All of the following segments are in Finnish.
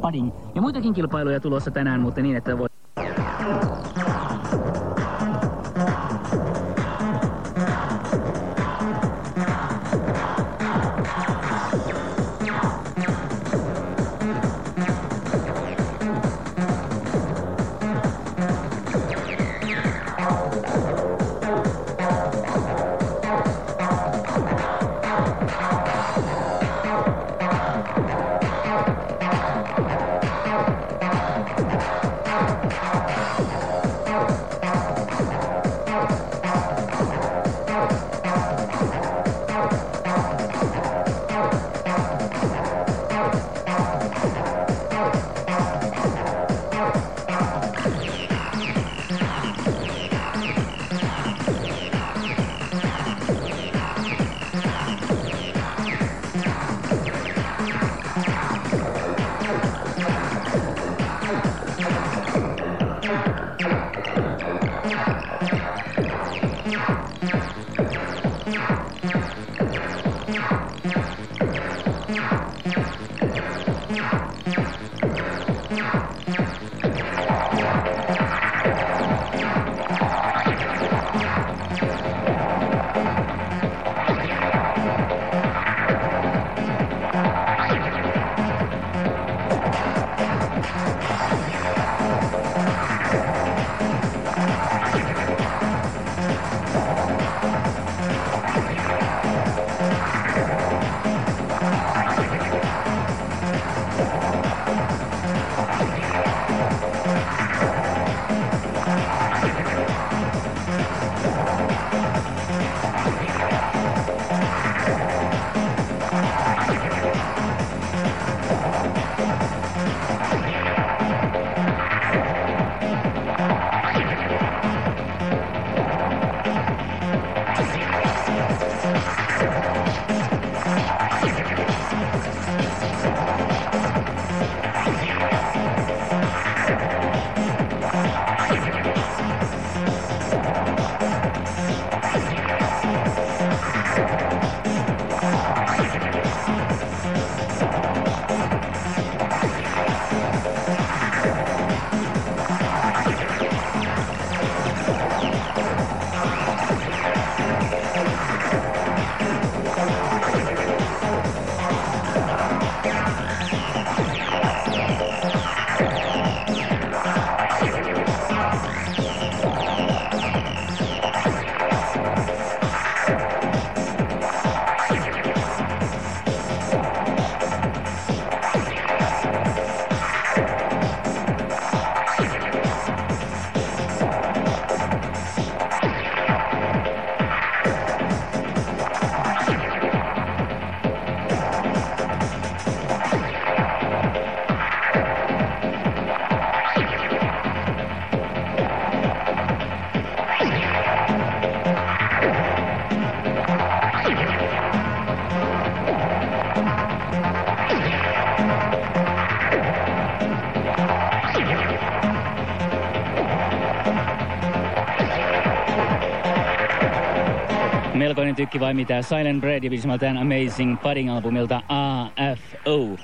Pading. Ja muitakin kilpailuja tulossa tänään, mutta niin, että voi... melkoinen tykki vai mitä. Silent Bread ja Amazing Pudding-albumilta AFO.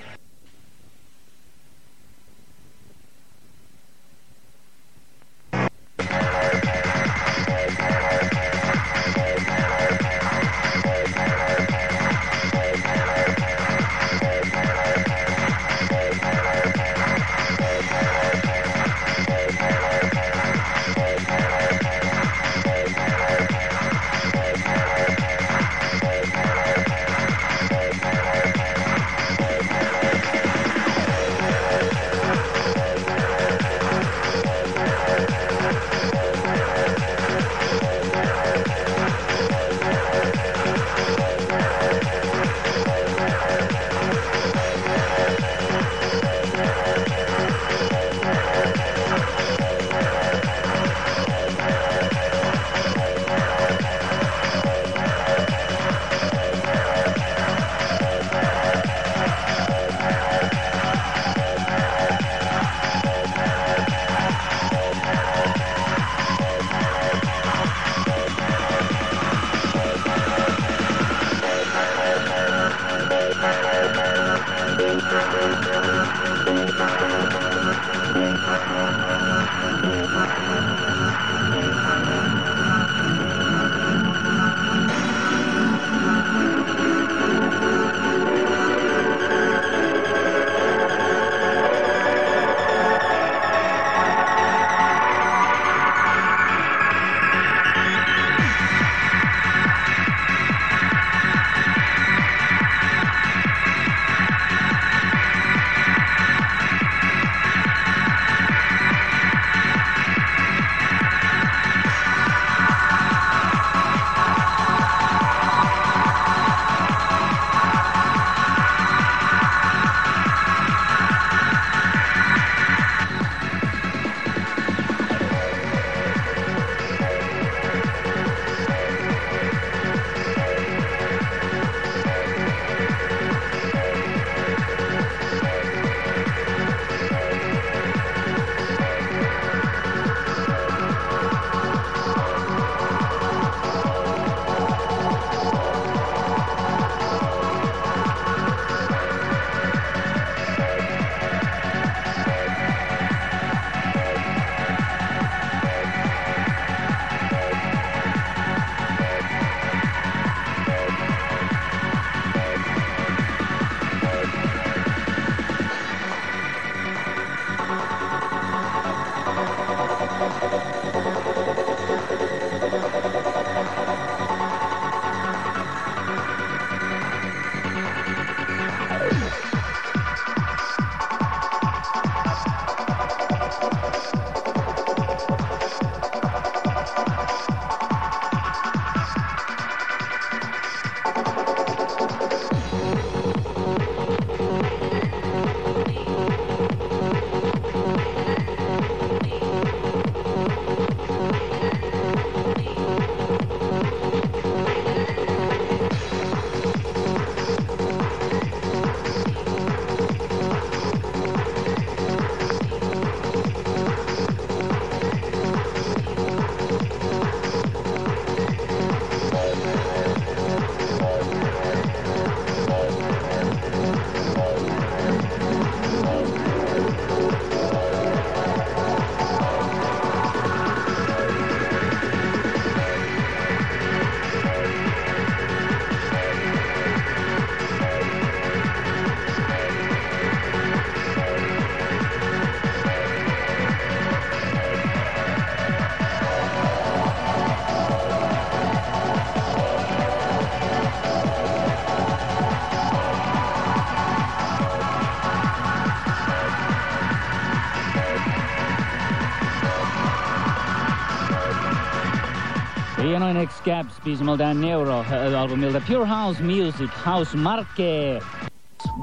Biisimältään Neuro-albumilta Pure House Music, House Marke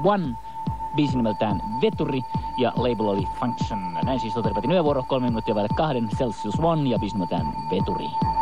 One, biisi nimeltään Veturi ja label oli Function. Näin siis toteutepatin yövuoro, kolme minuuttia vaille kahden, Celsius One ja biisi nimeltään Veturi.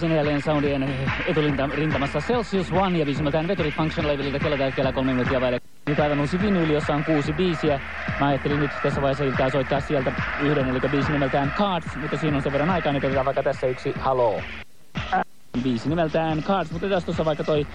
Sen jälleen soundien eturintamassa Celsius One ja biisimältään Veturi Function Leveliltä kello täyskellä kolme minuuttia vaille. Nyt aivan uusi vinyli, jossa on kuusi biisiä. Mä ajattelin nyt tässä vaiheessa iltaa soittaa sieltä yhden, eli biisi nimeltään Cards, mutta siinä on sen verran aikaa, niin otetaan vaikka tässä yksi Hello. Biisi nimeltään Cards, mutta tässä tuossa vaikka toi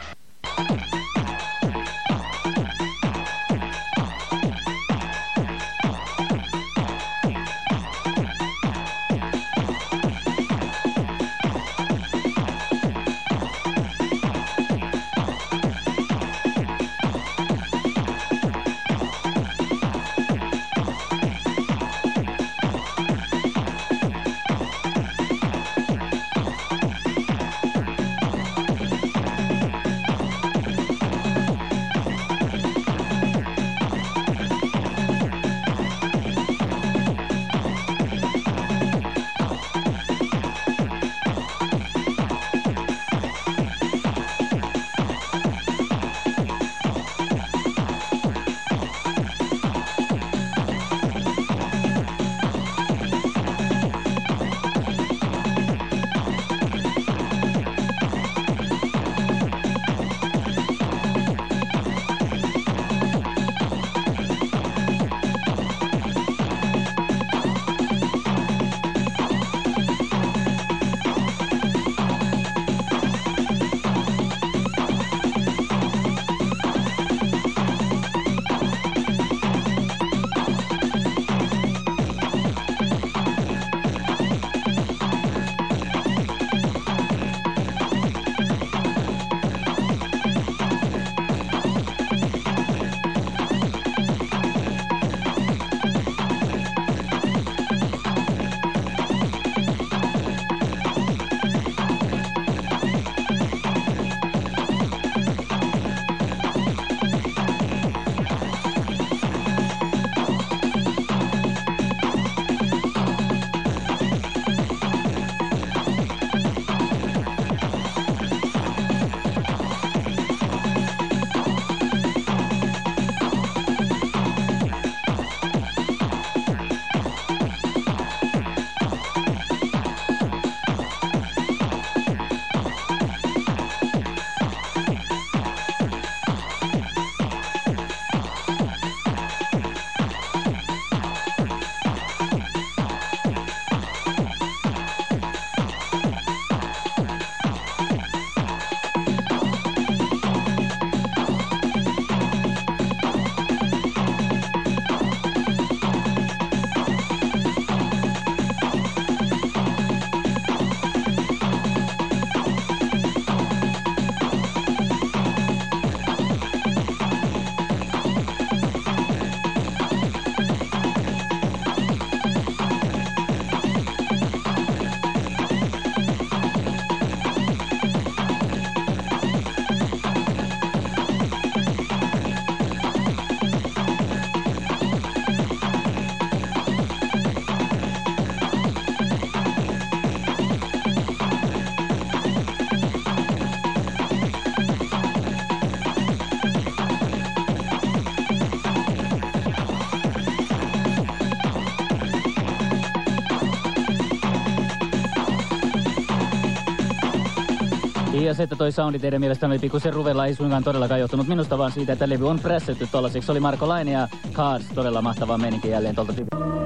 Ja se, että toi soundi teidän mielestä oli pikkusen ruvella, ei suinkaan todellakaan johtunut minusta, vaan siitä, että levy on pressetty tollaiseksi. Oli Marko Laine ja Cards, todella mahtava meininki jälleen tuolta tyyppi.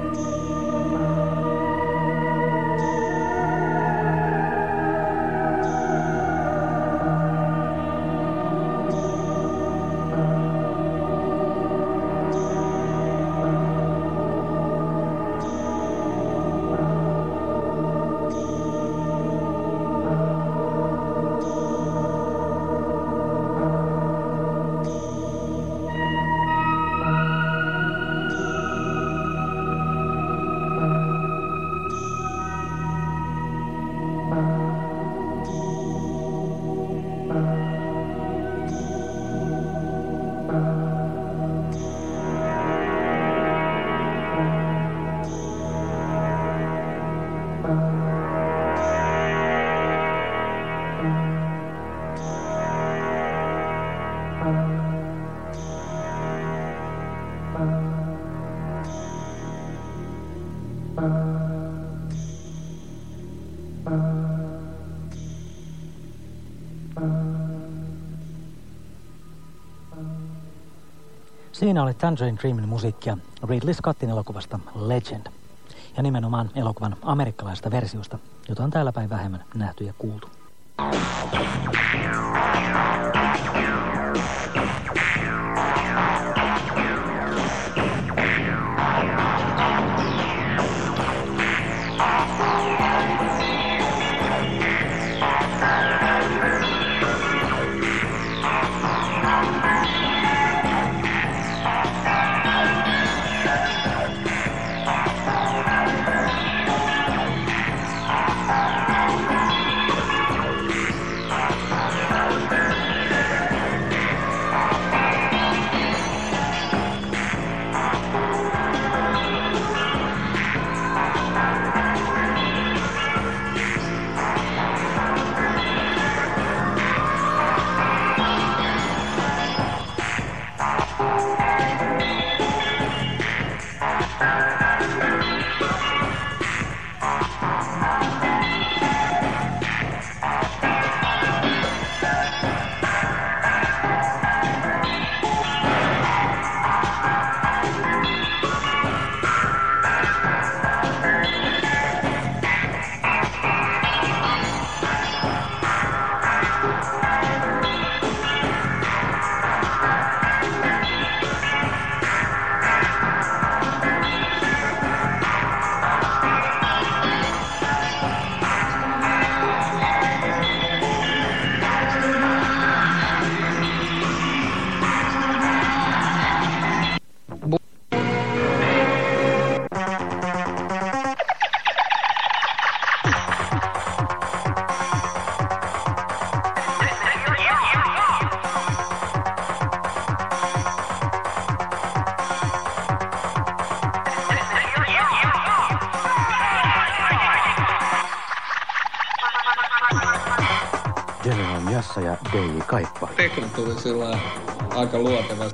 Siinä oli Tangerine Dreamin musiikkia Ridley Scottin elokuvasta Legend. Ja nimenomaan elokuvan amerikkalaisesta versiosta, jota on täällä päin vähemmän nähty ja kuultu. kaippa. Tuli sillä aika luontevasti.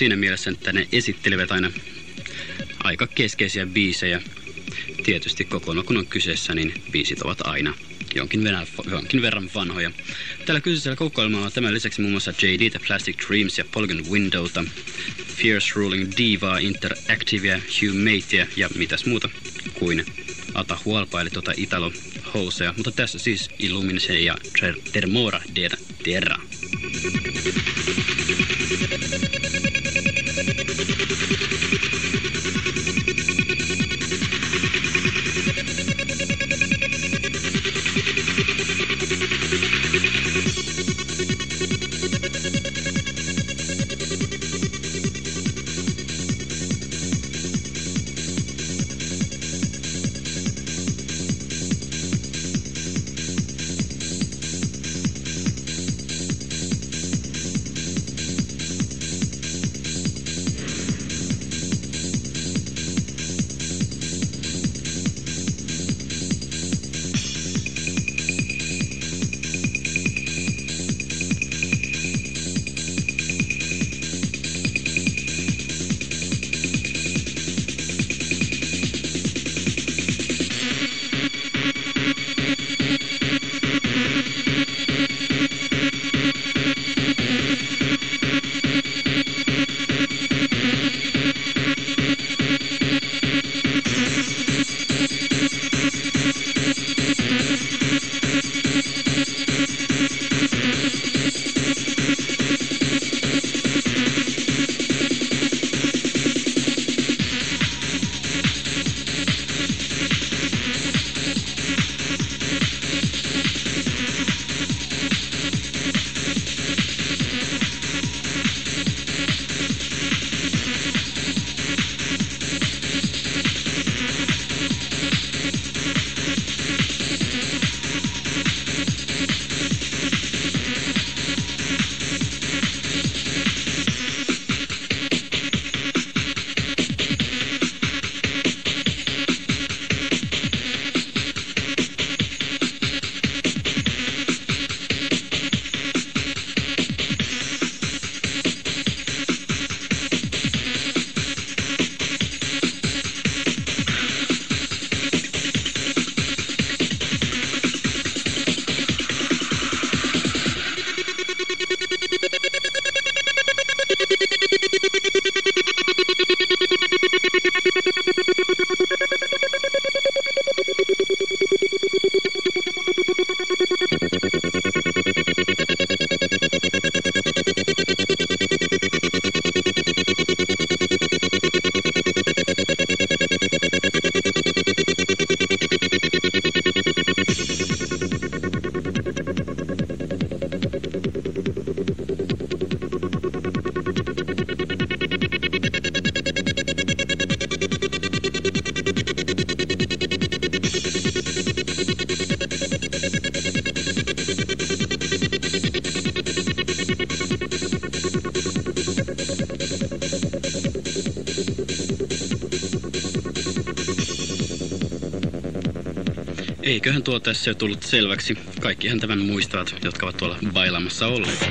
Siinä mielessä, että ne esittelevät aina aika keskeisiä biisejä. Tietysti kokonaan kun on kyseessä, niin biisit ovat aina jonkin verran, jonkin verran vanhoja. Tällä kyseisellä kokoelmalla on tämän lisäksi muun muassa JD, The Plastic Dreams ja Polygon Windowta, Fierce Ruling Diva, Interactivea, Humatea ja mitäs muuta kuin Ata Hualpa, tuota Italo Housea. Mutta tässä siis Illuminese ja Termora Terra. Eiköhän tuo tässä jo tullut selväksi. Kaikkihan tämän muistavat, jotka ovat tuolla bailamassa olleet.